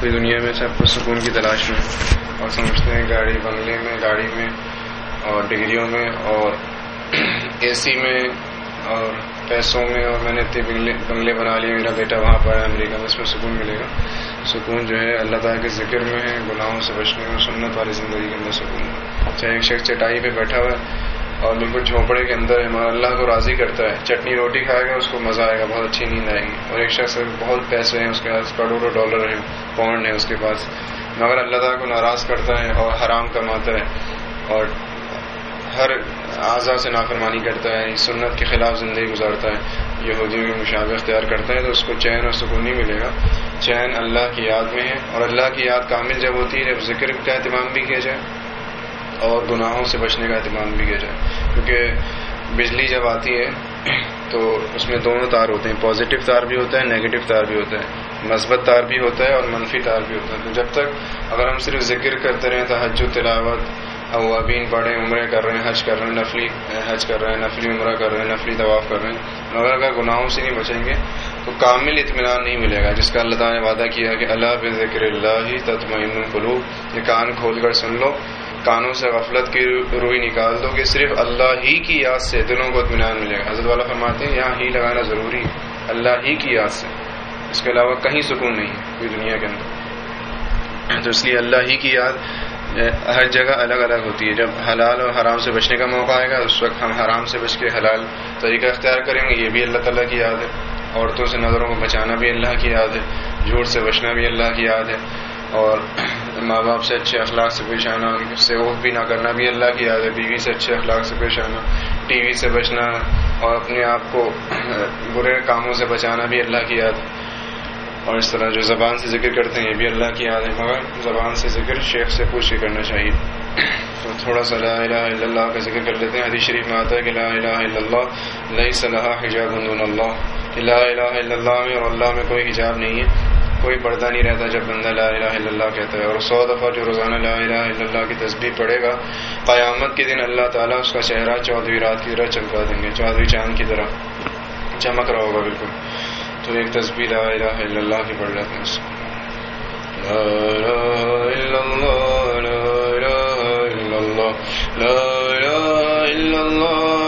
پوری دنیا میں سب کو سکون کی تلاش میں اور سمجھتے ہیں گاڑی بنگلے میں، گاڑی میں اور ڈگریوں میں اور اے سی میں اور پیسوں میں اور میں نے اتنے بنگلے بنگلے بنا لیے، میرا بیٹا وہاں پر ہے، امریکہ میں اس میں سکون ملے گا۔ سکون جو ہے، اللہ تعالیٰ کے ذکر میں ہے گناہوں سے بچنے میں، سنت والی زندگی کے اندر سکون۔ چاہے ایک شخص چٹائی پہ بیٹھا ہوا ہے اور بالکل جھونپڑے کے اندر ہے۔ اللہ کو راضی کرتا ہے۔ چٹنی روٹی کھائے گا، اس کو مزہ آئے گا، بہت اچھی نیند آئے گی۔ اور ایک شخص بہت پیسے ہیں، اس کے پاس کروڑوں ڈالر ہیں، پاؤنڈ ہیں اس کے پاس۔ مگر اللہ تعالیٰ کو ناراض کرتا ہے اور حرام کماتا ہے۔ اور ہر اعضا سے نافرمانی کرتا ہے، سنت کے خلاف زندگی گزارتا ہے۔ یہودیوں کی مشابہ اختیار کرتا ہے تو اس کو چین اور سکون نہیں ملے گا۔ چین اللہ کی یاد میں ہے اور اللہ کی یاد کامل جب ہوتی ہے، جب ذکر کا اہتمام بھی کیا جائے۔ اور گناہوں سے بچنے کا اہتمام بھی کیا جائے کیونکہ بجلی جب آتی ہے تو اس میں دونوں تار ہوتے ہیں۔ پازیٹیو تار بھی ہوتا ہے نیگیٹو تار بھی ہوتا ہے۔ مثبت تار بھی ہوتا ہے اور منفی تار بھی ہوتا ہے۔ تو جب تک اگر ہم صرف ذکر کرتے رہیں تحجد تلاوت، اوابین پڑھیں، عمرے کر رہے ہیں، حج کر رہے ہیں، نفلی، حج کر رہے ہیں، نفلی عمرہ کر رہے ہیں، نفلی طواف کر رہے ہیں، مگر اگر گناہوں سے نہیں بچیں گے، تو کامل اطمینان نہیں ملے گا۔ جس کا اللہ تعالیٰ نے وعدہ کیا کہ اللہ بے ذکر اللہ تطمئن القلوب۔ یہ کان کھول کر سن لو۔ کانوں سے غفلت کی روئی نکال دو کہ صرف اللہ ہی کی یاد سے دلوں کو اطمینان ملے گا۔ حضرت والا فرماتے ہیں، یہاں ہی لگانا ضروری ہے۔ اللہ ہی کی یاد سے۔ اس کے علاوہ کہیں سکون نہیں ہے پوری دنیا کے اندر۔ تو اس لیے اللہ ہی کی یاد ہر جگہ الگ الگ ہوتی ہے۔ جب حلال اور حرام سے بچنے کا موقع آئے گا، اس وقت ہم حرام سے بچ کے حلال طریقہ اختیار کریں گے، یہ بھی اللہ تعالیٰ کی یاد ہے۔ عورتوں سے نظروں کو بچانا بھی اللہ کی یاد ہے۔ جھوٹ سے بچنا بھی اللہ کی یاد ہے۔ اور ماں باپ سے اچھے اخلاق سے پیش آنا سے اوف بھی نہ کرنا، بھی اللہ کی یاد ہے، بیوی سے اچھے اخلاق سے پیش آنا، ٹی وی سے بچنا اور اپنے آپ کو برے کاموں سے بچانا بھی اللہ کی یاد ہے۔ اور اس طرح جو زبان سے ذکر کرتے ہیں، یہ بھی اللہ کی یاد ہے، مگر زبان سے ذکر شیخ سے پوچھ کے کرنا چاہیے۔ تو تھوڑا سا لا الہ الا اللہ کا ذکر کر لیتے ہیں۔ حدیث شریف میں آتا ہے کہ لا الہ الا اللہ لئی صلاح حجاب اللہ۔ لا الہ الا اللہ میں اور اللہ میں کوئی حجاب نہیں ہے۔ کوئی پردہ نہیں رہتا جب بندہ لا الہ الا اللہ کہتا ہے اور سو دفعہ جو روزانہ لا الہ الا اللہ کی تصویر پڑے گا، قیامت کے دن اللہ تعالیٰ اس کا چہرہ چودھویں رات کی طرح چمکا دیں گے، چودھویں چاند کی طرح چمک رہا ہوگا بالکل۔ تو ایک تصویر لا الہ الا اللہ کی پڑھ لیتے ہیں اس کو۔ لا الہ الا اللہ، لا الہ الا اللہ، لا الہ الا اللہ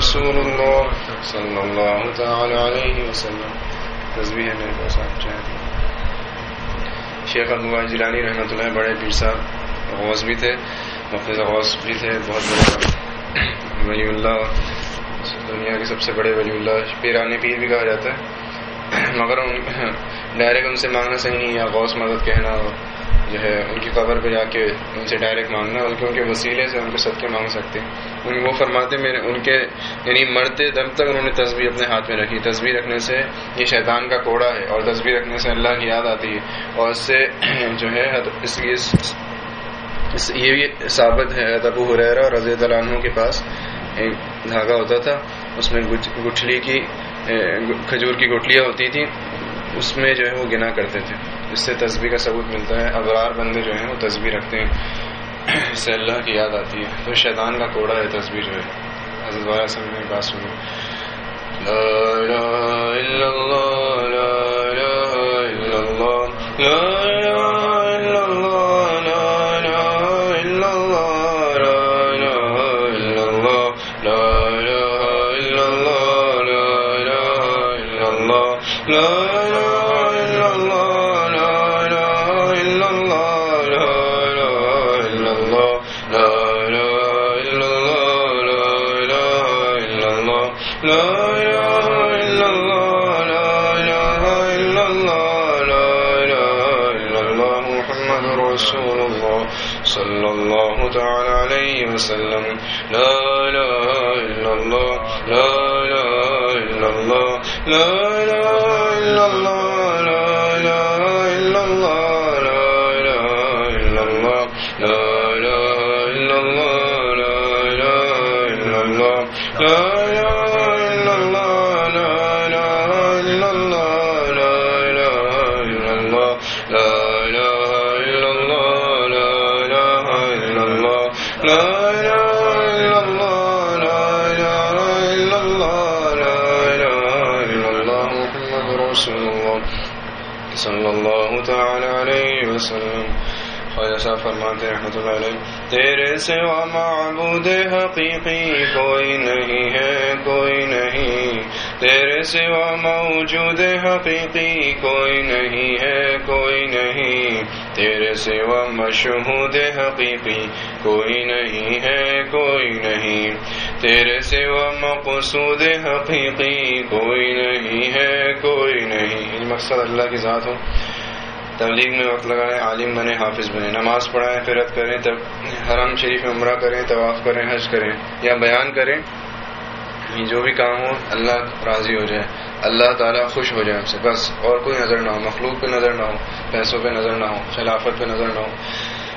رسول اللہ صلی اللہ تعالی علیہ وسلم تصویر میرے پاس آپ شیخ ابو جیلانی رحمۃ اللہ بڑے پیر صاحب غوث بھی تھے مفت غوث بھی تھے، بہت بڑے ولی اللہ، دنیا کے سب سے بڑے ولی اللہ پیران پیر بھی کہا جاتا ہے۔ مگر ان ڈائریکٹ ان سے مانگنا صحیح نہیں یا غوث مدد کہنا جو ہے ان کی قبر پہ جا کے ان سے ڈائریکٹ مانگنا، بلکہ ان کے وسیلے سے ان کے صدقے مانگ سکتے ان وہ فرماتے میرے ان کے یعنی مرتے دم تک انہوں نے تصویر اپنے ہاتھ میں رکھی۔ تصویر رکھنے سے یہ شیطان کا کوڑا ہے اور تصویر رکھنے سے اللہ کی یاد آتی ہے۔ اور اس سے جو ہے اس یہ بھی ثابت ہے ابو حریرا رضی اللہ عنہ کے پاس ایک دھاگا ہوتا تھا، اس میں گٹھلی کی کھجور کی گٹلیاں ہوتی تھیں، اس میں جو ہے وہ گنا کرتے تھے۔ اس سے تصویر کا ثبوت ملتا ہے۔ ابرار بندے جو ہیں وہ تصویر رکھتے ہیں۔ اس سے اللہ کی یاد آتی ہے۔ تو شیطان کا کوڑا ہے تصویر جو ہے۔ حضرت والا سب نے بات سنی۔ صلى الله تعالى عليه وسلم. لا إله إلا الله، لا إله إلا الله، لا إله تیرے سوا معبود حقیقی کوئی نہیں ہے، کوئی نہیں۔ تیرے سوا موجود حقیقی کوئی نہیں ہے، کوئی نہیں۔ تیرے سوا مشہود حقیقی کوئی نہیں ہے، کوئی نہیں۔ تیرے سوا مقصود حقیقی کوئی نہیں ہے، کوئی نہیں۔ یعنی مقصد اللہ کی ذات ہو۔ تبلیغ میں وقت لگائیں، عالم بنے حافظ بنے نماز پڑھائیں فرت کریں، تب حرم شریف میں عمرہ کریں، طواف کریں، حج کریں یا بیان کریں جو بھی کام ہو، اللہ راضی ہو جائے، اللہ تعالیٰ خوش ہو جائے ہم سے۔ بس، اور کوئی نظر نہ ہو، مخلوق پہ نظر نہ ہو، پیسوں پہ نظر نہ ہو، خلافت پہ نظر نہ ہو۔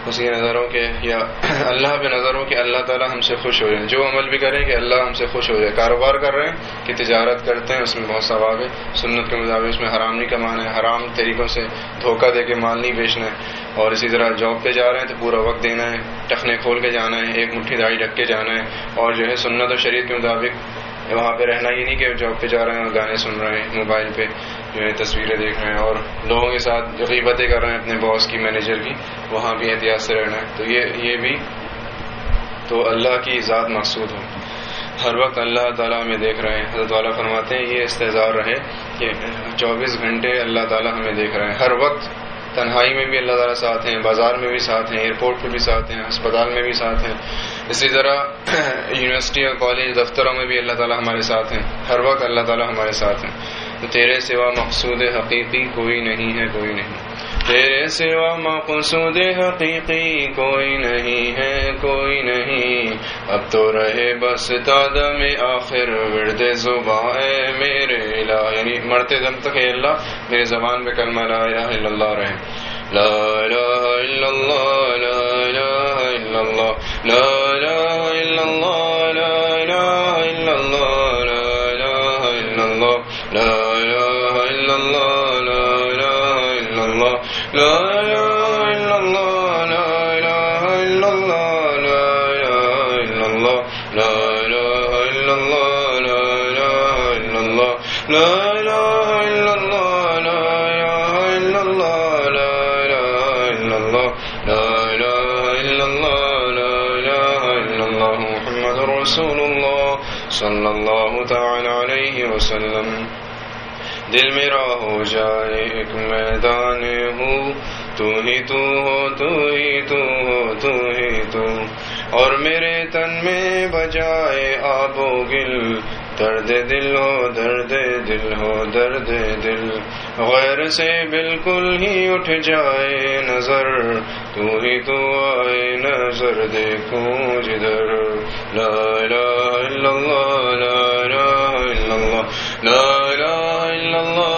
اس کی نظر ہو یا اللہ پہ نظر ہو کہ اللہ تعالیٰ ہم سے خوش ہو جائے جو عمل بھی کریں کہ اللہ ہم سے خوش ہو جائے۔ کاروبار کر رہے ہیں کہ تجارت کرتے ہیں، اس میں بہت ثواب ہے۔ سنت کے مطابق اس میں حرام نہیں کمانا ہے۔ حرام طریقوں سے دھوکہ دے کے مال نہیں بیچنا ہے۔ اور اسی طرح جاب پہ جا رہے ہیں تو پورا وقت دینا ہے۔ ٹخنے کھول کے جانا ہے، ایک مٹھی داڑھی ڈھک کے جانا ہے۔ اور جو ہے سنت اور شریعت کے مطابق وہاں پہ رہنا یہ نہیں کہ جاب پہ جا رہے ہیں اور گانے سن رہے ہیں موبائل پہ۔ جو ہے تصویریں دیکھ رہے ہیں اور لوگوں کے ساتھ جو غیبتیں کر رہے ہیں اپنے باس کی مینیجر کی، وہاں بھی احتیاط سے رہنا ہے۔ تو یہ یہ بھی تو اللہ کی ذات مقصود ہو۔ ہر وقت اللہ تعالیٰ ہمیں دیکھ رہے ہیں۔ حضرت والا فرماتے ہیں، یہ استظار رہے کہ چوبیس گھنٹے اللہ تعالیٰ ہمیں دیکھ رہے ہیں۔ ہر وقت تنہائی میں بھی اللہ تعالیٰ ساتھ ہیں، بازار میں بھی ساتھ ہیں ایئرپورٹ پہ بھی ساتھ ہیں اسپتال میں بھی ساتھ ہیں۔ اسی طرح یونیورسٹی اور کالج دفتروں میں بھی اللہ تعالیٰ ہمارے ساتھ ہیں۔ ہر وقت اللہ تعالیٰ ہمارے ساتھ ہیں۔ تیرے سوا مقصود حقیقی کوئی نہیں ہے، کوئی نہیں۔ تیرے سوا مقصود حقیقی کوئی نہیں ہے، کوئی نہیں۔ اب تو رہے بس تادم آخر، ورد زباں اے میرے الہ یعنی مرتے دم تک اے اللہ، میرے زبان پہ کلمہ لا الہ الا اللہ رہے۔ لا الہ الا اللہ، لا الہ الا اللہ، لا الہ الا اللہ، لا الہ الا اللہ۔ دل میرا ہو جائے ایک میدان ہو۔ تو ہی تو ہو، تو ہی تو ہو، تو ہی تو۔ اور میرے تن میں بجائے آب و گل۔ درد دل ہو، درد دل ہو، درد دل۔ غیر سے بالکل ہی اٹھ جائے نظر۔ تو ہی تو آئے نظر دیکھوں جدھر لا الہ الا اللہ، لا الہ الا اللہ، لا illallah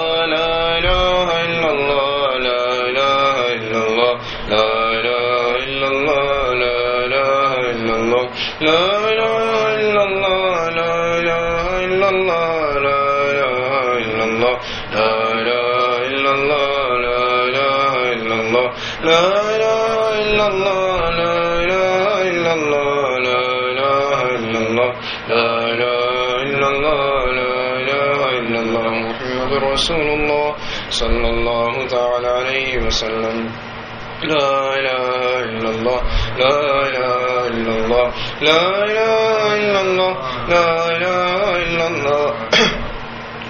محمد رسول اللہ صلی اللہ تعالی علیہ وسلم لا إله إلا الله لا إله إلا الله لا إله إلا الله لا إله إلا الله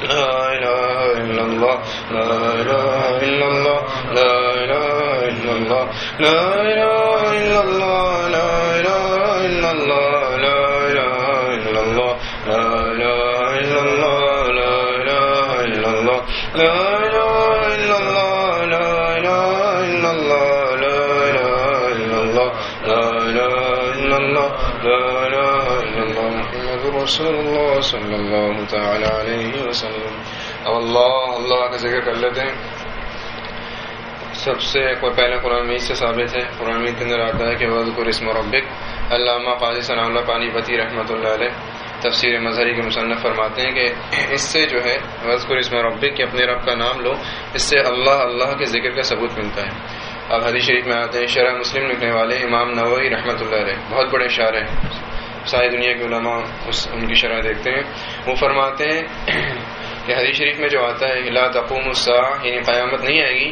لا إله إلا الله لا إله إلا الله لا إله إلا الله لا إله إلا الله لا إله إلا الله لا إله إلا الله لا إله إلا الله لا إله إلا الله لا إله إلا الله محمد رسول الله صلى الله تعالى عليه وسلم اب اللہ اللہ کا ذکر کر لیتے ہیں سب سے کوئی پہلے قرآن مید سے ثابت ہے، قرآن مید کے اندر آتا ہے کہ وزقر اسم ربک علامہ قاضی ثناء اللہ، پانی، پتی رحمۃ اللہ علیہ۔ تفسیر مظہری کے مصنف فرماتے ہیں کہ اس سے جو ہے وزقر اسم ربک کہ اپنے رب کا نام لو، اس سے اللہ اللہ کے ذکر کا ثبوت ملتا ہے۔ اب حدیث شریف میں آتے ہیں، شرح مسلم لکھنے والے امام نوی رحمۃ اللہ علیہ، بہت بڑے اشارے ہیں۔ ساری دنیا کے علماء اس، ان کی شرح دیکھتے ہیں۔ وہ فرماتے ہیں کہ حدیث شریف میں جو آتا ہے، لا تقوم الساعة یعنی قیامت نہیں آئے گی،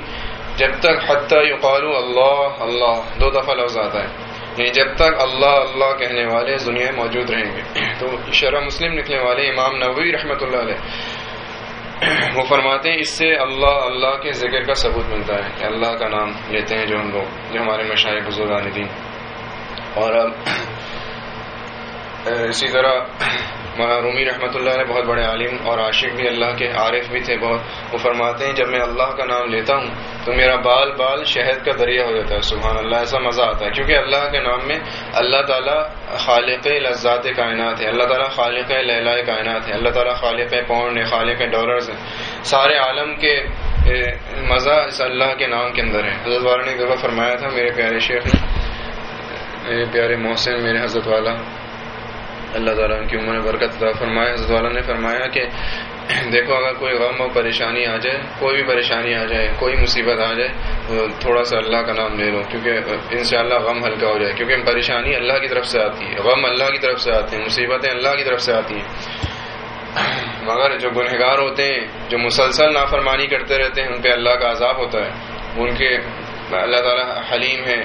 جب تک حتیٰ یقالو اللہ اللہ، دو دفعہ لفظ آتا ہے۔ یعنی جب تک اللہ اللہ کہنے والے دنیا میں موجود رہیں گے۔ تو شرح مسلم لکھنے والے امام نبوی رحمۃ اللہ علیہ وہ فرماتے ہیں، اس سے اللہ اللہ کے ذکر کا ثبوت ملتا ہے کہ اللہ کا نام لیتے ہیں جو ہم لوگ، جو ہمارے مشاہد بزرگان دین اور اب اسی طرح رومی رحمۃ اللہ نے بہت بڑے عالم اور عاشق بھی اللہ کے عارف بھی تھے، بہت وہ فرماتے ہیں، جب میں اللہ کا نام لیتا ہوں تو میرا بال بال شہد کا دریا ہو جاتا ہے، سبحان اللہ، ایسا مزہ آتا ہے۔ کیونکہ اللہ کے نام میں اللہ تعالیٰ خالق لذات کائنات ہے، اللہ تعالیٰ خالق لہلا کائنات ہے، اللہ تعالیٰ خالق پونڈ ہے، خالق ڈالرز ہیں۔ سارے عالم کے مزہ اس اللہ کے نام کے اندر ہے۔ حضرت والا نے دفعہ فرمایا تھا، میرے پیارے شیخ نے میرے پیارے محسن، میرے حضرت والا، اللہ تعالیٰ ان کی عمر برکت فرمایا حضرت والا نے فرمایا کہ دیکھو، اگر کوئی غم اور پریشانی آ جائے، کوئی بھی پریشانی آ جائے، کوئی مصیبت آ جائے، تھوڑا سا اللہ کا نام لے لو، کیونکہ ان شاء اللہ غم ہلکا ہو جائے، کیونکہ پریشانی اللہ کی طرف سے آتی ہے، غم اللہ کی طرف سے آتے ہیں مصیبتیں اللہ کی طرف سے آتی ہیں۔ مگر جو گنہگار ہوتے ہیں، جو مسلسل نافرمانی کرتے رہتے ہیں، ان پہ اللہ کا عذاب ہوتا ہے۔ ان کے، اللہ تعالیٰ حلیم ہے۔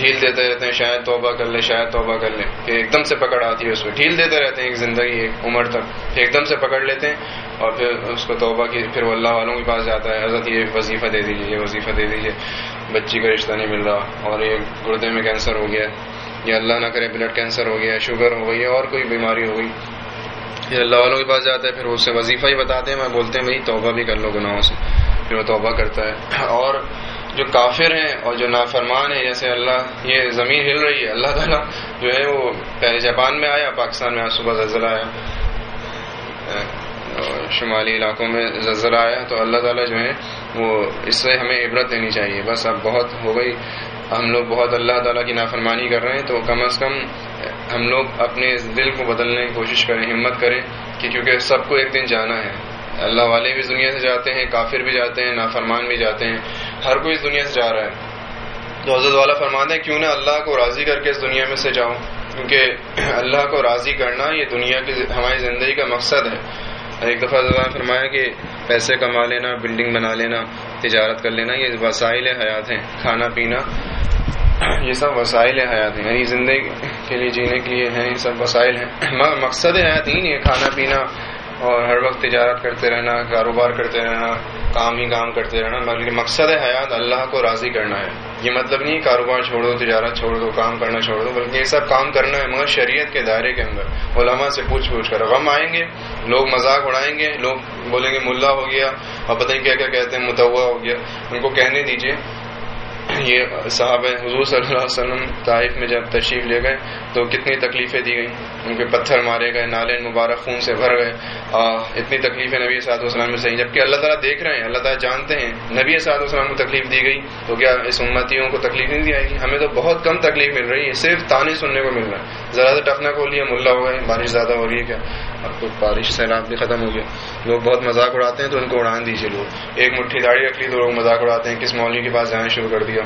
ڈھیل دیتے رہتے ہیں، شاید توبہ کر لے، شاید توبہ کر لے۔ کہ ایک دم سے پکڑ آتی ہے، اس پہ ڈھیل دیتے رہتے ہیں ایک زندگی، ایک عمر تک۔ ایک دم سے پکڑ لیتے ہیں اور پھر اس کو توبہ کی، پھر وہ اللہ والوں کے پاس جاتا ہے، حضرت یہ وظیفہ دے دیجیے یہ وظیفہ دے دیجیے بچی کا رشتہ نہیں مل رہا اور یہ گردے میں کینسر ہو گیا، یا اللہ نہ کرے بلڈ کینسر ہو گیا، شوگر ہو گئی، اور کوئی بیماری ہو گئی۔ پھر اللہ والوں کے پاس جاتا ہے، پھر اس سے وظیفہ ہی بتاتے ہیں، میں بولتے ہیں، بھائی توبہ بھی کر لو گناہوں سے۔ پھر وہ توبہ کرتا ہے۔ اور جو کافر ہیں اور جو نافرمان ہیں، جیسے اللہ، یہ زمین ہل رہی ہے۔ اللہ تعالیٰ جو ہے وہ پہلے جاپان میں آیا، پاکستان میں آج صبح زلزلہ آیا۔ شمالی علاقوں میں زلزلہ آیا۔ تو اللہ تعالیٰ جو ہے وہ اس سے ہمیں عبرت دینی چاہیے۔ بس اب بہت ہو گئی۔ ہم لوگ بہت اللہ تعالیٰ کی نافرمانی کر رہے ہیں۔ تو کم از کم ہم لوگ اپنے دل کو بدلنے کی کوشش کریں، ہمت کریں کہ کیونکہ سب کو ایک دن جانا ہے۔ اللہ والے بھی اس دنیا سے جاتے ہیں، کافر بھی جاتے ہیں، نافرمان بھی جاتے ہیں۔ ہر کوئی اس دنیا سے جا رہا ہے۔ تو حضرت والا فرماتے ہیں، کیوں نہ اللہ کو راضی کر کے اس دنیا میں سے جاؤں؟ کیونکہ اللہ کو راضی کرنا یہ دنیا کی، ہماری زندگی کا مقصد ہے۔ ایک دفعہ نے فرمایا کہ پیسے کما لینا بلڈنگ بنا لینا، تجارت کر لینا، یہ وسائل حیات ہیں۔ کھانا، پینا، یہ سب وسائل حیات ہیں۔ یعنی زندگی کے لیے، جینے کے لیے ہیں، یہ سب وسائل ہیں۔ مقصد حیات ہی نہیں ہے، کھانا، پینا اور ہر وقت تجارت کرتے رہنا، کاروبار کرتے رہنا، کام ہی کام کرتے رہنا بلکہ مقصد حیات اللہ کو راضی کرنا ہے۔ یہ مطلب نہیں کاروبار چھوڑ دو، تجارت چھوڑ دو، کام کرنا چھوڑ دو، بلکہ یہ سب کام کرنا ہے مگر شریعت کے دائرے کے اندر۔ علماء سے پوچھ پوچھ کر۔ غم آئیں گے، لوگ مذاق اڑائیں گے، لوگ بولیں گے ملا ہو گیا اور پتہ نہیں کیا کیا کہتے ہیں متوا ہو گیا۔ ان کو کہنے دیجیے یہ صاحب حضور صلی اللہ علیہ وسلم طائف میں جب تشریف لے گئے تو کتنی تکلیفیں دی گئیں۔ ان کے پتھر مارے گئے، نالے مبارک خون سے بھر گئے۔ اتنی تکلیفیں نبی صاحب وسلم میں صحیح جبکہ اللہ تعالیٰ دیکھ رہے ہیں، اللہ تعالیٰ جانتے ہیں، نبی صاحب وسلم کو تکلیف دی گئی تو کیا اس امتیوں کو تکلیف نہیں دی آئے گی؟ ہمیں تو بہت کم تکلیف مل رہی ہے، صرف تانے سننے کو مل رہا ہے۔ ذرا سے ٹفنا کو لیا، ملا ہو گئے، بارش زیادہ ہو رہی ہے کیا؟ اب تو بارش سیلاب بھی ختم ہو گیا۔ لوگ بہت مذاق اڑاتے ہیں تو ان کو اڑان دیجیے لوگ۔ ایک مٹھی داڑھی رکھ لی تو لوگ مذاق اڑاتے ہیں، کس مولوی کے پاس جانا شروع کر دیا۔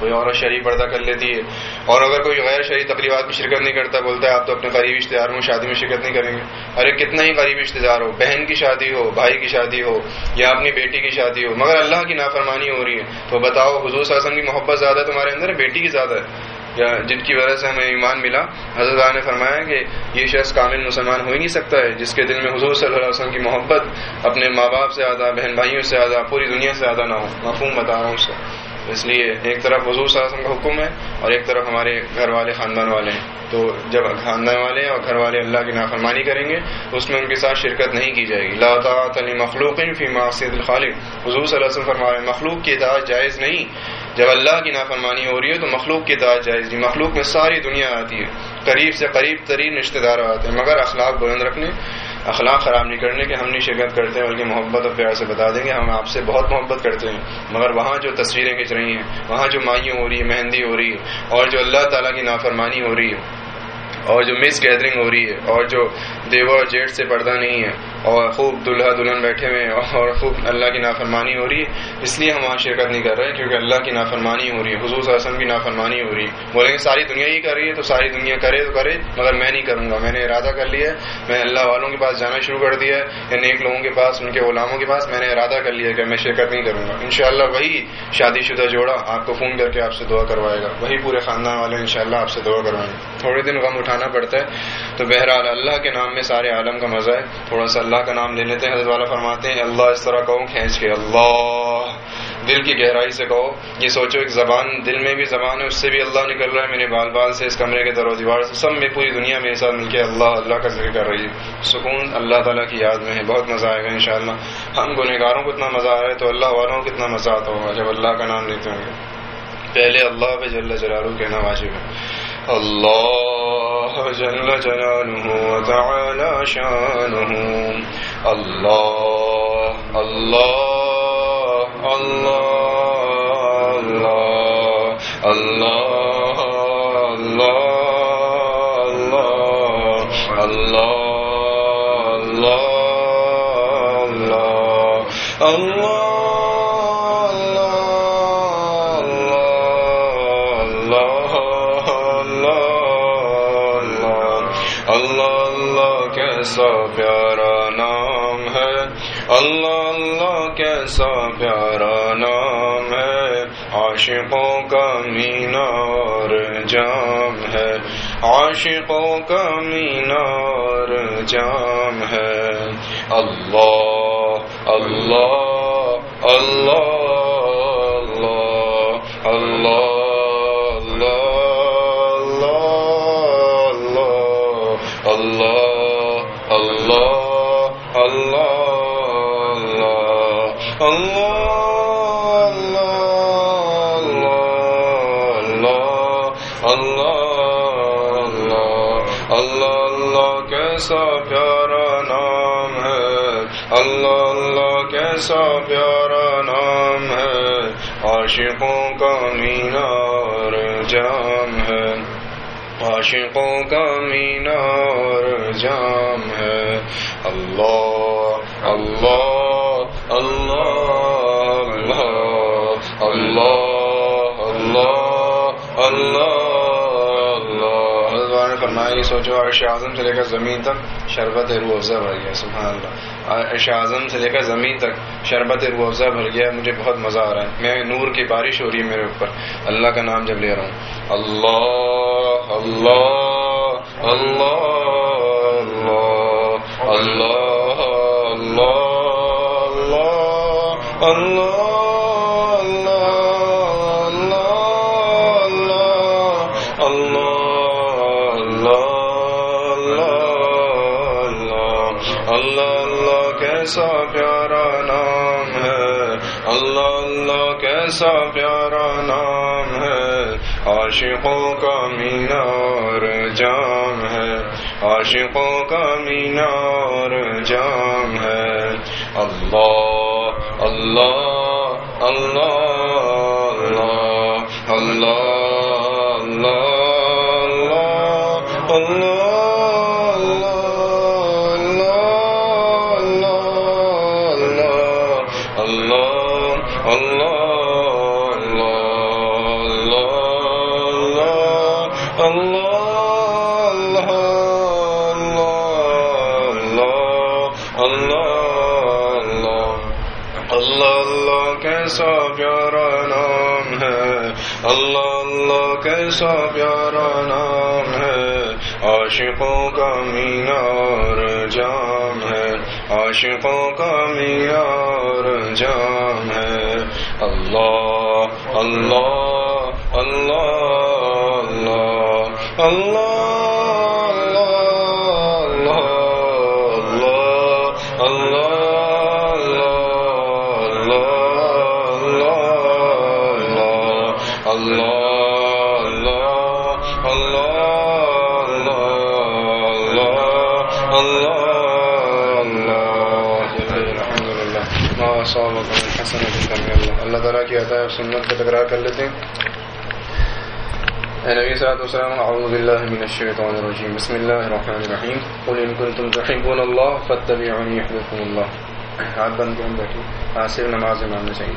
کوئی عورت شریف پردہ کر لیتی ہے۔ اور اگر کوئی غیر شریف تقریبات میں شرکت نہیں کرتا، بولتا ہے آپ تو اپنے قریبی رشتے داروں میں شادی میں شرکت نہیں کریں گے۔ ارے، کتنا ہی قریبی رشتے دار ہو، بہن کی شادی ہو، بھائی کی شادی ہو، یا اپنی بیٹی کی شادی ہو، مگر اللہ کی نافرمانی ہو رہی ہے۔ تو بتاؤ، حضور وسلم کی محبت زیادہ ہے، تمہارے اندر بیٹی کی زیادہ ہے۔ یا جن کی وجہ سے ہمیں ایمان ملا، حضرت نے فرمایا کہ یہ شخص کامل مسلمان ہو ہی نہیں سکتا ہے، جس کے دل میں حضور صلی اللہ علیہ وسلم کی محبت، اپنے ماں باپ سے زیادہ بہن بھائیوں سے زیادہ پوری دنیا سے زیادہ نہ ہو۔ مفہوم بتا رہا ہوں اس کو۔ اس لیے ایک طرف حضور صلی اللہ علیہ وسلم کا حکم ہے اور ایک طرف ہمارے گھر والے خاندان والے ہیں۔ تو جب خاندان والے اور گھر والے اللہ کی نافرمانی کریں گے، اس میں ان کے ساتھ شرکت نہیں کی جائے گی۔ لا مخلوق فی معصیت الخالق۔ حضور صلی اللہ علیہ وسلم فرما رہے مخلوق کی اطاعت جائز نہیں۔ جب اللہ کی نافرمانی ہو رہی ہے تو مخلوق کی اطاعت جائز نہیں مخلوق میں ساری دنیا آتی ہے۔ قریب سے قریب ترین رشتے دار آتے ہیں۔ مگر اخلاق بلند رکھنے، اخلاق خراب نہیں کرنے کے ہم نہیں شکایت کرتے ہیں، بلکہ محبت اور پیار سے بتا دیں گے ہم آپ سے بہت محبت کرتے ہیں۔ مگر وہاں جو تصویریں کھنچ رہی ہیں، وہاں جو مائیوں ہو رہی ہے مہندی ہو رہی ہے اور جو اللہ تعالیٰ کی نافرمانی ہو رہی ہے، اور جو مس گیدرنگ ہو رہی ہے، اور جو دیور جیٹ سے پردہ نہیں ہے۔ اور خوب دلہا دلہن بیٹھے ہوئے اور خوب اللہ کی نافرمانی ہو رہی ہے۔ اس لیے ہم وہاں شرکت نہیں کر رہے کیونکہ اللہ کی نافرمانی ہو رہی ہے۔ حضور وسلم کی نافرمانی ہو رہی ہے۔ بولیں گے، ساری دنیا ہی کر رہی ہے تو ساری دنیا کرے تو کرے، مگر میں نہیں کروں گا۔ میں نے ارادہ کر لیا ہے۔ میں اللہ والوں کے پاس جانا شروع کر دیا ہے۔ یا نیک لوگوں کے پاس، ان کے غلاموں کے پاس میں نے ارادہ کر لیا کہ میں شرکت نہیں کروں گا۔ انشاءاللہ وہی شادی شدہ جوڑا آپ کو فون کر کے آپ سے دعا کروائے گا۔ وہی پورے خاندان والے انشاءاللہ آپ سے دعا کروائیں گے۔ تھوڑے دن غم اٹھانا پڑتا ہے۔ تو بہرحال اللہ کے نام میں سارے عالم کا مزہ ہے۔ تھوڑا سا اللہ اللہ کا نام لے لیتے ہیں، حضرت والا فرماتے ہیں، اللہ اس طرح کہوں کھینچ کے اللہ، دل کی گہرائی سے کہو۔ یہ سوچو، ایک زبان، دل میں بھی زبان ہے، اس سے بھی اللہ نکل رہا ہے۔ میرے بال بال سے، اس کمرے کے در و دیوار سے، سب میں پوری دنیا میرے ساتھ مل کے اللہ اللہ کا ذکر کر رہی ہے۔ سکون اللہ تعالیٰ کی یاد میں ہے، بہت مزہ آئے گا انشاءاللہ۔ ہم گنہگاروں کو اتنا مزہ آ رہا ہے تو اللہ والوں کو کتنا مزہ آتا ہوگا جب اللہ کا نام لیتے ہوں گے۔ پہلے اللہ پہ جل جلالہ کہنا واجب ہے۔ الله جل جلاله وتعالى شأنه. الله الله الله. عاشقوں کا مینار جام ہے عاشقوں کا مینار جام ہے۔ اللہ اللہ کیسا پیارا نام ہے عاشقوں کا مینار جام ہے عاشقوں کا مینار جام ہے اللہ اللہ اللہ اللہ اللہ اللہ اللہ فرمایا یہ سوچو عرش اعظم سے لے کر زمین تک شربت روح افزا بھر گیا سبحان اللہ عرش اعظم سے لے کر زمین تک شربت روح افزا بھر گیا مجھے بہت مزہ آ رہا ہے میں نور کی بارش ہو رہی ہے میرے اوپر اللہ کا نام جب لے رہا ہوں اللہ اللہ اللہ اللہ اللہ اللہ اللہ اللہ کیسا پیارا نام ہے اللہ اللہ کیسا پیارا نام ہے عاشقوں کا مینار جام ہے عاشقوں کا مینار جام ہے اللہ اللہ اللہ اللہ اللہ عاشقوں کا مینار جام ہے عاشقوں کا مینار جام ہے اللہ اللہ اللہ اللہ اللہ اللہ اللہ اللہ اللہ تعالیٰ کی عطا سنت کا تکرار کر لیتے ہیں۔ نبی صلی اللہ وسلم، اعوذ باللہ من الشیطان الرجیم، بسم اللہ الرحمن الرحیم۔ قل ان کنتم تحبون اللہ، فاتبعونی یحببکم اللہ۔ ہاتھ بند کریں بیٹھی آج صرف نماز ماننا چاہیے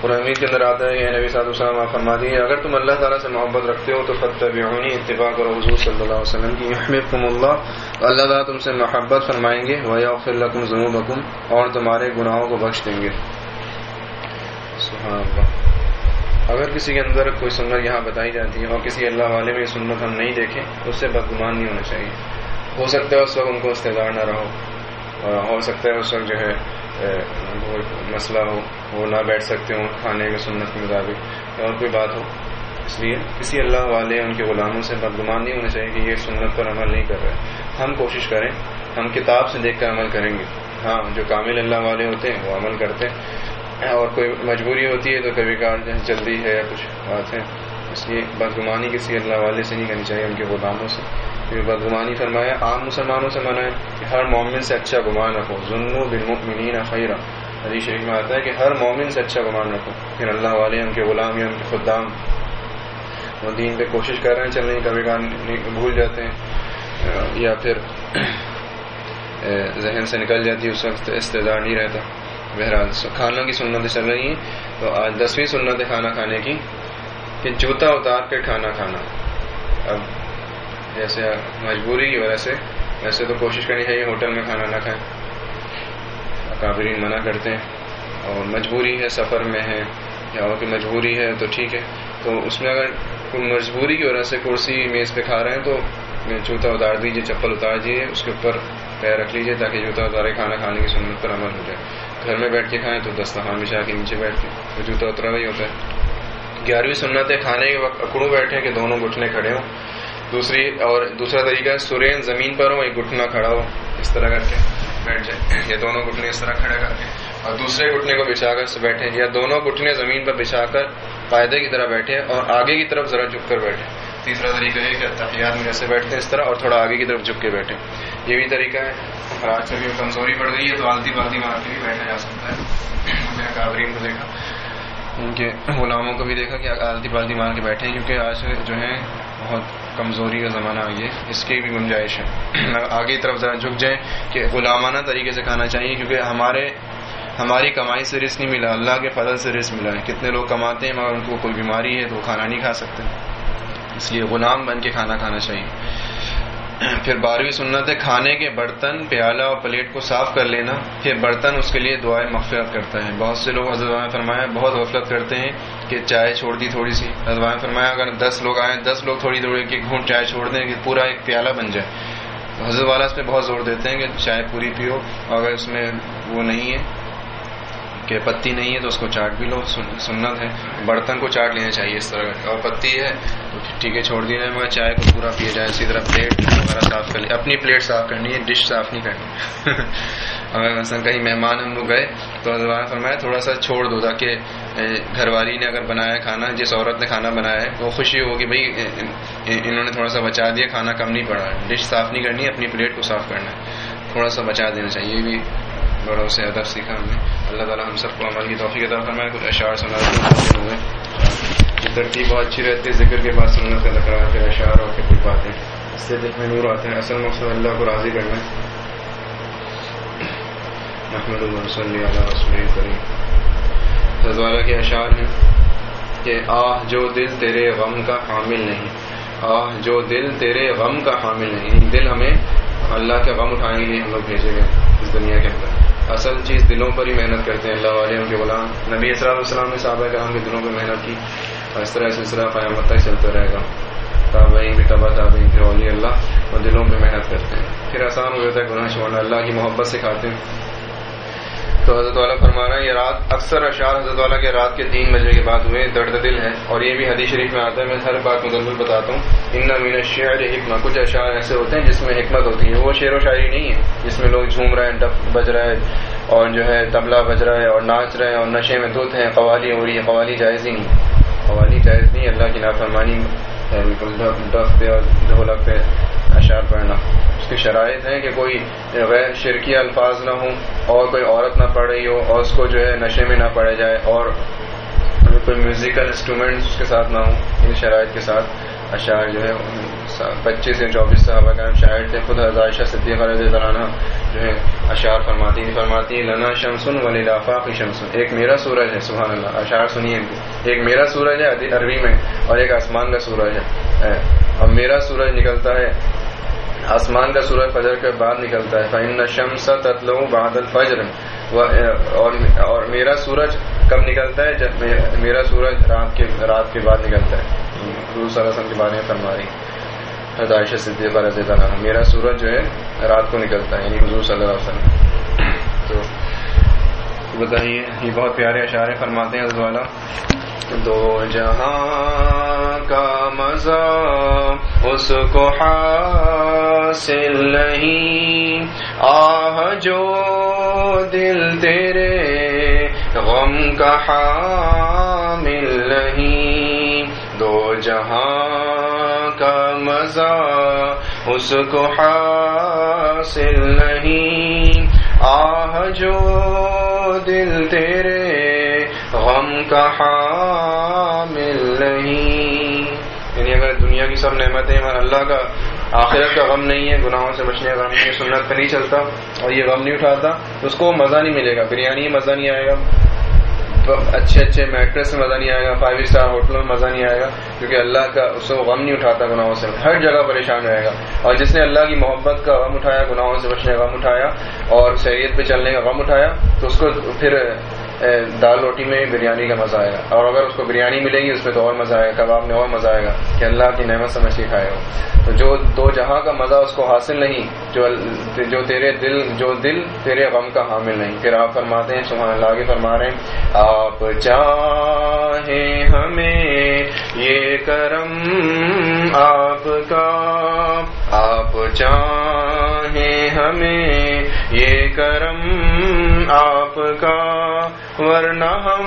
قرآن کے اندر آتا ہے کہ نبی صلی اللہ علیہ وسلم فرما دیے اگر تم اللہ تعالیٰ سے محبت رکھتے ہو تو فتبعونی اتباع کرو حضور صلی اللہ علیہ وسلم کی۔ یحببکم اللہ۔ اللہ تعالیٰ تم سے محبت فرمائیں گے۔ ویغفر لکم ذنوبکم اور تمہارے گناہوں کو بخش دیں گے۔ سبحان اللہ۔ اگر کسی کے اندر کوئی سنت یہاں بتائی جاتی ہے اور کسی اللہ والے میں سنت ہم نہیں دیکھیں، اس سے بدگمان نہیں ہونا چاہیے۔ ہو سکتا ہے اس وقت ان کو استدار نہ رہو ہو سکتا ہے اس وقت جو ہے مسئلہ ہو، وہ نہ بیٹھ سکتے ہوں کھانے کے سنت کے مطابق۔ یا اور کوئی بات ہو اس لیے کسی اللہ والے ان کے غلاموں سے بدگمان نہیں ہونا چاہیے کہ یہ سنت پر عمل نہیں کر رہے۔ ہم کوشش کریں، ہم کتاب سے دیکھ کر عمل کریں گے۔ ہاں جو کامل اللہ والے ہوتے ہیں، وہ عمل کرتے ہیں۔ اور کوئی مجبوری ہوتی ہے تو کبھی کار جلدی ہے یا کچھ بات ہے اس لیے بدگمانی کسی اللہ والے سے نہیں کرنی چاہیے، ان کے غلاموں سے۔ کیونکہ بدگمانی فرمایا، عام مسلمانوں سے منع ہے کہ ہر مومن سے اچھا گمان رکھو۔ ظلم بالمؤمنین خیرہ حدیث شریف میں آتا ہے کہ ہر مومن سے اچھا گمان رکھو۔ پھر اللہ والے ان کے غلام یا ان کے خدام۔ وہ دین پہ کوشش کر رہے ہیں چلنے کبھی کار بھول جاتے ہیں۔ یا پھر ذہن سے نکل جاتی ہے، اس وقت استدار نہیں رہتا۔ بہرحال، کھانوں کی سنتیں چل رہی ہیں۔ تو آج دسویں سنت کھانا کھانے کی، کہ جوتا اتار کے کھانا کھانا۔ اب جیسے مجبوری کی وجہ سے ویسے تو کوشش کرنی چاہیے ہوٹل میں کھانا نہ کھائیں۔ کابرین منع کرتے ہیں اور مجبوری ہے سفر میں ہے یا اور کی مجبوری ہے تو ٹھیک ہے۔ تو اس میں اگر کوئی مجبوری کی وجہ سے کرسی میز پہ کھا رہے ہیں تو جوتا اتار دیجیے چپل اتار دیجیے اس کے اوپر پیر رکھ لیجیے تاکہ جوتا اتارے، کھانا کھانے کی سنت پر عمل ہو جائے۔ گھر میں بیٹھ کے کھائیں تو دستخوان بچھا کے نیچے بیٹھ کے تو جوتا اترا وہی ہوتا ہے۔ گیارہویں سنت ہے کھانے کے وقت اکڑوں بیٹھے کہ دونوں گھٹنے کھڑے ہوں۔ دوسری اور دوسرا طریقہ سورین زمین پر ہو ایک گھٹنا کھڑا ہو، اس طرح کر کے بیٹھ جائے۔ یہ دونوں گھٹنے اس طرح کھڑے کر کے۔ اور دوسرے گھٹنے کو بچھا کر بیٹھے یا دونوں گھٹنے زمین پر بچھا کر فائدے کی طرح بیٹھے اور آگے کی طرف ذرا جھک کر بیٹھے تیسرا طریقہ ہے کہ تحیات میں جیسے بیٹھتے ہیں، اس طرح اور تھوڑا آگے کی طرف جھک کے بیٹھے یہ بھی طریقہ ہے۔ اور آج کل کمزوری پڑ گئی ہے، تو آلتی بالتی مار کے بھی بیٹھا جا سکتا ہے۔ میں نے کابرین کو دیکھا۔ ان کے غلاموں کو بھی دیکھا کہ آلتی بالتی مار کے بیٹھے کیونکہ آج جو ہے بہت کمزوری کا زمانہ آئی ہے اس کی بھی گنجائش ہے۔ آگے طرف ذرا جھک جائیں کہ غلامانہ طریقے سے کھانا چاہیے، کیونکہ ہمارے، ہماری کمائی سے رسک نہیں ملا۔ اللہ کے فضل سے رسک ملا ہے۔ کتنے لوگ کماتے ہیں مگر ان کو کوئی بیماری ہے تو وہ کھانا نہیں کھا سکتے۔ اس لیے غلام بن کے کھانا کھانا چاہیے۔ پھر بارہویں سنت ہے، کھانے کے برتن، پیالہ اور پلیٹ کو صاف کر لینا، پھر برتن اس کے لیے دعائیں مغفرت کرتا ہے۔ بہت سے لوگ حضرت فرمایا، بہت غفلت کرتے ہیں کہ چائے چھوڑ دی تھوڑی سی۔ حضرت فرمایا، اگر دس لوگ آئیں، دس لوگ تھوڑی تھوڑی کہ گھونٹ چائے چھوڑ دیں کہ پورا ایک پیالہ بن جائے۔ حضرت والا اس پہ بہت زور دیتے ہیں کہ چائے پوری پیو اگر اس میں وہ نہیں ہے۔ کہ پتی نہیں ہے تو اس کو چاٹ بھی لو سنت ہے۔ برتن کو چاٹ لینا چاہیے اس طرح اور پتی ہے، ٹھیک ہے، چھوڑ دیا مگر چائے کو پورا پیا جائے، اسی طرح پلیٹ وغیرہ صاف کر لی۔ اپنی پلیٹ صاف کرنی ہے، ڈش صاف نہیں کرنی۔ اگر مثلا کہیں مہمان ہم لوگ گئے تو دوبارہ فرمایا، تھوڑا سا چھوڑ دو تاکہ گھر والی نے اگر بنایا کھانا، جس عورت نے کھانا بنایا ہے، وہ خوشی ہوگی، بھائی انہوں نے تھوڑا سا بچا دیا، کھانا کم نہیں پڑا ڈش صاف نہیں کرنی، اپنی پلیٹ کو صاف کرنا ہے۔ تھوڑا سا بچا دینا چاہیے، یہ بھی بڑوں سے ادب سیکھا ہم نے اللہ تعالیٰ ہم سب کو عمل کی توفیق عطا فرمائے، کچھ اشعار سنا ہوئے ترتیب بہت اچھی رہتی ہے، ذکر کے بعد سنت کا تکرار پھر اشعار اور پھر کچھ باتیں۔ اس سے دیکھ میں نور آتے ہیں۔ اصل مقصد اللہ کو راضی کرنا ہے۔ محمد صلی اللہ رسول کریم۔ رضوالہ کے اشعار ہیں کہ آہ جو دل تیرے غم کا حامل نہیں۔ آہ جو دل تیرے غم کا حامل نہیں۔ دل ہمیں اللہ کے غم اٹھانے کے لیے ہم لوگ بھیجے گئے اس دنیا کے اندر۔ اصل چیز دلوں پر ہی محنت کرتے ہیں۔ اللہ والے ان کے غلام۔ نبی اسلام السلام نے صحابہ کرام کے دلوں پہ محنت کی اور اس طرح سلسلہ قیامت تک چلتا رہے گا۔ تابعین بھی تبا تابعین، پھر اولی اللہ اور دلوں پہ محنت کرتے ہیں۔ پھر آسان ہو جاتا ہے گناہ چھوڑنا۔ اللہ کی محبت سکھاتے ہیں۔ تو حضرت والا فرما رہا ہے، یہ رات اکثر اشعار حضرت والا کے رات کے تین بجے کے بعد ہوئے، درد دل ہے۔ اور یہ بھی حدیث شریف میں آتا ہے، میں ہر بات مکمل بتاتا ہوں۔ ان امین شعر حکمہ کچھ اشعار ایسے ہوتے ہیں جس میں حکمت ہوتی ہے۔ وہ شعر و شاعری نہیں ہے، جس میں لوگ جھوم رہے ہیں، ڈب بج رہا ہے اور جو ہے تبلا بج رہا ہے، اور ناچ رہے ہیں، اور نشے میں دھت ہیں۔ قوالی ہو رہی ہے، قوالی جائز ہی نہیں۔ قوالی جائز نہیں، اللہ کی نافرمانی بالکل ڈف پہ اور ڈھولک پہ اشعار پڑھنا۔ کی شرائط ہے کہ کوئی غیر شرکی الفاظ نہ ہوں اور کوئی عورت نہ پڑھ رہی ہو اور اس کو جو ہے نشے میں نہ پڑھے جائے اور کوئی میوزیکل انسٹرومنٹس اس کے ساتھ نہ ہوں، ان شرائط کے ساتھ۔ اشعار جو ہے، پچیس یا چوبیس صحابہ کا شاعر تھے، خود حضائشہ صدیقہ رضی اللہ عنہ جو ہے اشعار فرماتی ہیں فرماتی ہیں، لنا شمسن ولی لافاقی شمسن۔ ایک میرا سورج ہے، سبحان اللہ۔ اشعار سنیے ان کی ایک میرا سورج ہے، عربی میں، اور ایک آسمان کا سورج ہے۔ اور میرا سورج نکلتا ہے آسمان کا سورج فجر کے بعد نکلتا ہے۔ فعن شمس تتلو بعد الفجر۔ اور میرا سورج کب نکلتا ہے؟ جب میرا سورج رات کے رات کے بعد نکلتا ہے۔ حضور صلی اللہ علیہ وسلم کے بارے میں فرما رہی حدائش صدیقہ رضی اللہ عنہ، میرا سورج جو ہے، رات کو نکلتا ہے یعنی حضور صلی اللہ علیہ وسلم۔ تو بتائیے، یہ بہت پیارے اشارے فرماتے ہیں حضرت والا۔ دو جہاں کا مزہ اس کو حاصل نہیں۔ آہ، جو دل تیرے، غم کا حامل نہیں۔ دو جہاں کا مزہ اس کو حاصل نہیں۔ آہ، جو دل تیرے، غم کا حامل نہیں۔ دنیا کی سب نعمتیں اور اللہ کا، آخرت کا غم نہیں ہے، گناہوں سے بچنے کا غم نہیں ہے، سنت پہ نہیں چلتا اور یہ غم نہیں اٹھاتا، تو اس کو مزہ نہیں ملے گا، بریانی میں مزہ نہیں آئے گا۔ اچھے اچھے میٹرس میں مزہ نہیں آئے گا فائیو اسٹار ہوٹلوں میں مزہ نہیں آئے گا، کیونکہ اللہ کا اس کو غم نہیں اٹھاتا گناہوں سے، ہر جگہ پریشان رہے گا۔ اور جس نے اللہ کی محبت کا غم اٹھایا، گناہوں سے بچنے کا غم اٹھایا، اور شریعت پہ چلنے کا غم اٹھایا، تو اس کو پھر دال روٹی میں بریانی کا مزہ آئے گا اور اگر اس کو بریانی ملے گی، اس میں تو اور مزہ آئے گا، کباب میں اور مزہ آئے گا کہ اللہ کی نعمت سمجھ کے کھائے گا تو جو دو جہاں کا مزہ اس کو حاصل نہیں، جو جو تیرے دل، جو دل تیرے غم کا حامل نہیں۔ پھر آپ فرماتے ہیں، سبحان اللہ کے فرما رہے ہیں، آپ چاہیں ہمیں یہ کرم آپ کا آپ چاہیں ہمیں یہ کرم آپ کا، ورنہ ہم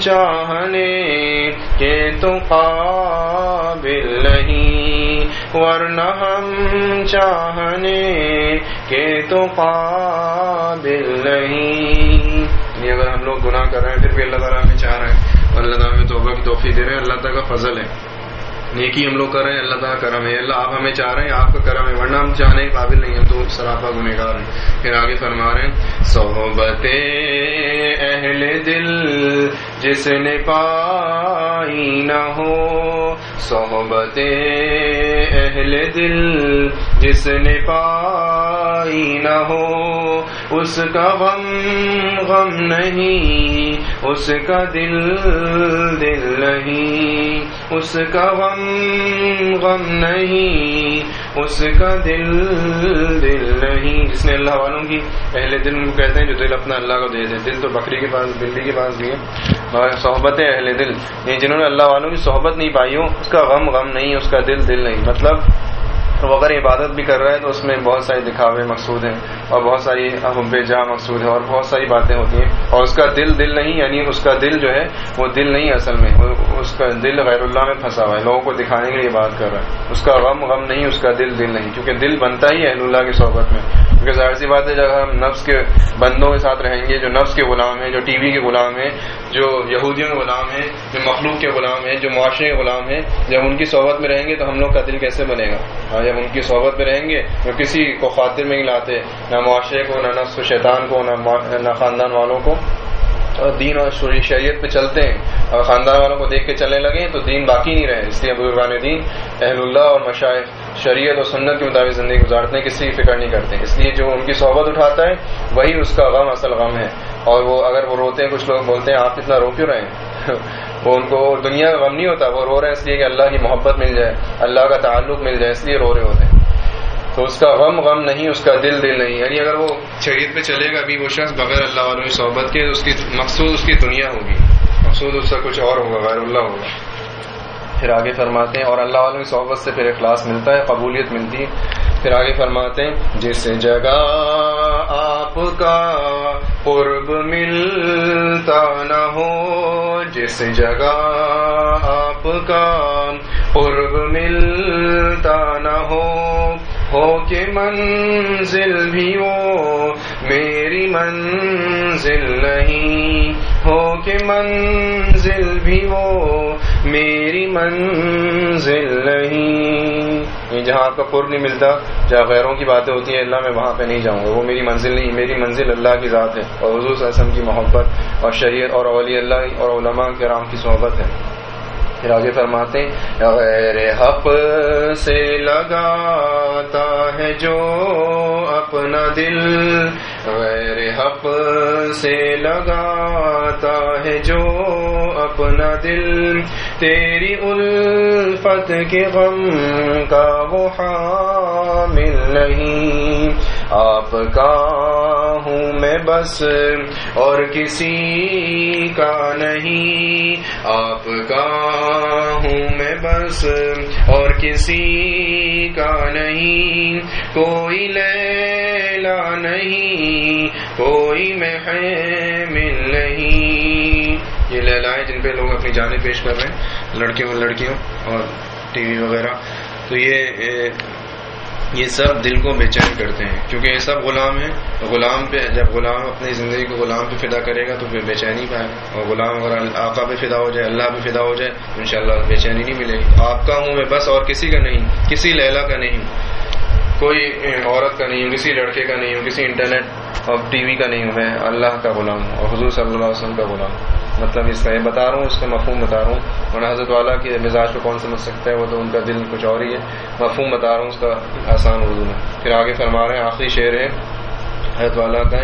چاہنے کے تو قابل نہیں۔ ورنہ ہم چاہنے کے تو قابل نہیں۔ یہ اگر ہم لوگ گناہ کر رہے ہیں، پھر بھی اللہ تعالیٰ ہمیں چاہ رہے ہیں۔ اللہ تعالیٰ ہمیں توبہ کی توفیق دے رہے ہیں۔ اللہ تعالیٰ کا فضل ہے۔ نیکی ہم لوگ کر رہے ہیں، اللہ تعالیٰ کرم ہے۔ اللہ، آپ ہمیں چاہ رہے ہیں، آپ کا کرم ہے، ورنہ ہم چاہنے کے قابل نہیں ہم تو سراپا گنہگار ہیں۔ پھر آگے فرما رہے ہیں، صحبت اہل دل، جس نے پائی نہ ہو، صحبت اہل دل جس نے پائی نہ ہو، اس کا غم غم نہیں، اس کا دل دل نہیں، اس کا غم غم نہیں، اس کا دل دل نہیں۔ جس نے اللہ والوں کی اہل دل کو کہتے ہیں، جو دل اپنا اللہ کو دے دے۔ دل تو بکری کے پاس، بلی کے پاس بھی ہے۔ صحبت اہل دل۔ یعنی جنہوں نے اللہ والوں کی صحبت نہیں پائی ہو، اس کا غم غم نہیں، اس کا دل دل نہیں۔ مطلب وہ اگر عبادت بھی کر رہا ہے تو اس میں بہت ساری دکھاوے مقصود ہیں اور بہت ساری حب جا مقصود ہے اور بہت ساری باتیں ہوتی ہیں اور اس کا دل دل نہیں یعنی اس کا دل جو ہے وہ دل نہیں اصل میں اس کا دل غیر اللہ میں پھنسا ہوا ہے، لوگوں کو دکھانے کے لیے بات کر رہا ہے۔ اس کا غم غم نہیں، اس کا دل دل نہیں، کیونکہ دل بنتا ہی ہے اللہ کی صحبت میں۔ کیونکہ ظاہر سی بات ہے، جب ہم نفس کے بندوں کے ساتھ رہیں گے، جو نفس کے غلام ہیں، جو ٹی وی کے غلام ہیں، جو یہودیوں کے غلام ہیں، جو مخلوق کے غلام ہیں، جو معاشرے کے غلام ہیں، جب ان کی صحبت میں رہیں گے تو ہم لوگ کا دل کیسے بنے گا؟ جب ان کی صحبت میں رہیں گے تو کسی کو خاطر میں ہی لاتے، نہ معاشرے کو، نہ نفس و شیطان کو، نہ خاندان والوں کو۔ اور دین اور شریعت پہ چلتے ہیں۔ اور خاندان والوں کو دیکھ کے چلنے لگے تو دین باقی نہیں رہے۔ اس لیے بزرگان دین اہل اللہ اور مشاعر شریعت اور سنت کے مطابق زندگی گزارتے ہیں، کسی کی فکر نہیں کرتے۔ اس لیے جو ان کی صحبت اٹھاتا ہے، وہی اس کا غم، اصل غم ہے۔ اور وہ اگر وہ روتے ہیں، کچھ لوگ بولتے ہیں، آپ اتنا رو کیوں رہے ہیں؟ وہ ان کو دنیا کا غم نہیں ہوتا، وہ رو رہے ہیں اس لیے کہ اللہ کی محبت مل جائے، اللہ کا تعلق مل جائے، اس لیے رو رہے ہوتے ہیں۔ تو اس کا غم غم نہیں، اس کا دل دل نہیں۔ یعنی اگر وہ شریعت پہ چلے گا ابھی وہ شخص بغیر اللہ والوں کی صحبت کے اس کی مقصود اس کی دنیا ہوگی۔ مقصود اس کا کچھ اور ہوگا، غیر اللہ ہوگا۔ پھر آگے فرماتے ہیں، اور اللہ والوں کی صحبت سے پھر اخلاص ملتا ہے، قبولیت ملتی ہے۔ پھر آگے فرماتے ہیں جس جگہ آپ کا قرب ملتا نہ ہو جس جگہ آپ کا قرب ملتا نہ ہو ہو کہ منزل بھی وہ میری منزل نہیں، ہو کہ منزل بھی وہ میری منزل نہیں۔ یعنی جہاں آپ کا پر نہیں ملتا، جہاں غیروں کی باتیں ہوتی ہیں، اللہ میں وہاں پہ نہیں جاؤں گا۔ وہ میری منزل نہیں، میری منزل اللہ کی ذات ہے۔ اور حضور وسلم کی محبت اور شریعت اور اولی اللہ اور علماء کے رام کی صحبت ہے۔ پھر آگے فرماتے غیر حق سے لگاتا ہے جو اپنا دل، غیر حق سے لگاتا ہے جو اپنا دل۔ تیری الفت کے غم کا وہ حامل نہیں۔ آپ کا ہوں میں بس اور کسی کا نہیں۔ آپ کا ہوں میں بس اور کسی کا نہیں۔ کوئی لیلا نہیں، کوئی محمل نہیں۔ یہ لیلائیں جن پہ لوگ اپنی جانیں پیش کر رہے ہیں، لڑکیوں لڑکیوں اور ٹی وی وغیرہ۔ تو یہ یہ سب دل کو بے چین کرتے ہیں، کیونکہ یہ سب غلام ہیں۔ غلام پہ، جب غلام اپنی زندگی کو غلام پہ فدا کرے گا تو پھر بے چینی پائے اور غلام اگر آقا پہ فدا ہو جائے، اللہ پہ فدا ہو جائے، تو انشاءاللہ بے چینی نہیں ملے گی۔ آپ کا ہوں میں بس، اور کسی کا نہیں، کسی لیلا کا نہیں۔ کوئی عورت کا نہیں ہوں کسی لڑکے کا نہیں ہوں کسی انٹرنیٹ اور ٹی وی کا نہیں ہوں میں، اللہ کا غلام ہوں اور حضور صلی اللہ علیہ وسلم کا غلام ہوں۔ مطلب اس کا یہ بتا رہا ہوں، اس کا مفہوم بتا رہا ہوں۔ اور حضرت والا کے مزاج کو کون سمجھ سکتا ہے، وہ تو ان کا دل کچھ اور ہی ہے۔ مفہوم بتا رہا ہوں، اس کا آسان اردو میں۔ پھر آگے فرما رہے ہیں، آخری شعر ہے، حضرت والا کا